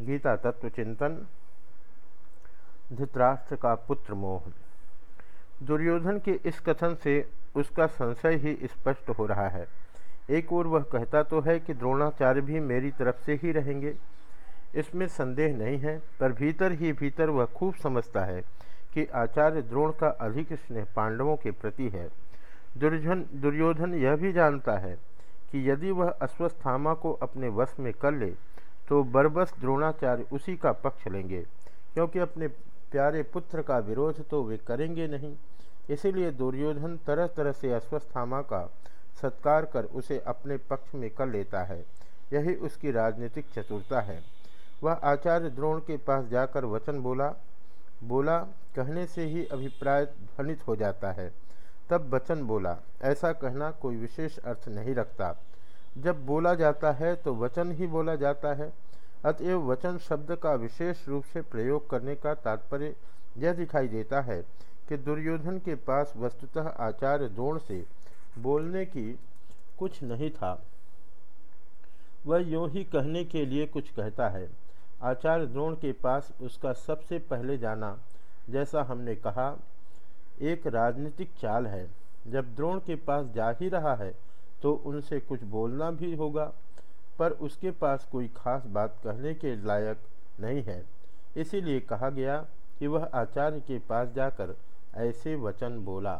गीता तत्व चिंतन, धृतराष्ट्र का पुत्र मोह। दुर्योधन के इस कथन से उसका संशय ही स्पष्ट हो रहा है। एक ओर वह कहता तो है कि द्रोणाचार्य भी मेरी तरफ़ से ही रहेंगे। इसमें संदेह नहीं है, पर भीतर ही भीतर वह खूब समझता है कि आचार्य द्रोण का अधिक स्नेह पांडवों के प्रति है। दुर्योधन दुर्योधन यह भी जानता है कि यदि वह अश्वस्थामा को अपने वश में कर ले तो बरबस द्रोणाचार्य उसी का पक्ष लेंगे, क्योंकि अपने प्यारे पुत्र का विरोध तो वे करेंगे नहीं। इसीलिए दुर्योधन तरह तरह से अश्वस्थामा का सत्कार कर उसे अपने पक्ष में कर लेता है। यही उसकी राजनीतिक चतुरता है। वह आचार्य द्रोण के पास जाकर वचन बोला बोला, कहने से ही अभिप्राय ध्वनित हो जाता है। तब वचन बोला, ऐसा कहना कोई विशेष अर्थ नहीं रखता। जब बोला जाता है तो वचन ही बोला जाता है। अतएव वचन शब्द का विशेष रूप से प्रयोग करने का तात्पर्य यह दिखाई देता है कि दुर्योधन के पास वस्तुतः आचार्य द्रोण से बोलने की कुछ नहीं था। वह यूँ ही कहने के लिए कुछ कहता है, आचार्य द्रोण के पास उसका सबसे पहले जाना। जैसा हमने कहा, एक राजनीतिक चाल है। जब द्रोण के पास जा ही रहा है तो उनसे कुछ बोलना भी होगा, पर उसके पास कोई खास बात कहने के लायक नहीं है। इसीलिए कहा गया कि वह आचार्य के पास जाकर ऐसे वचन बोला।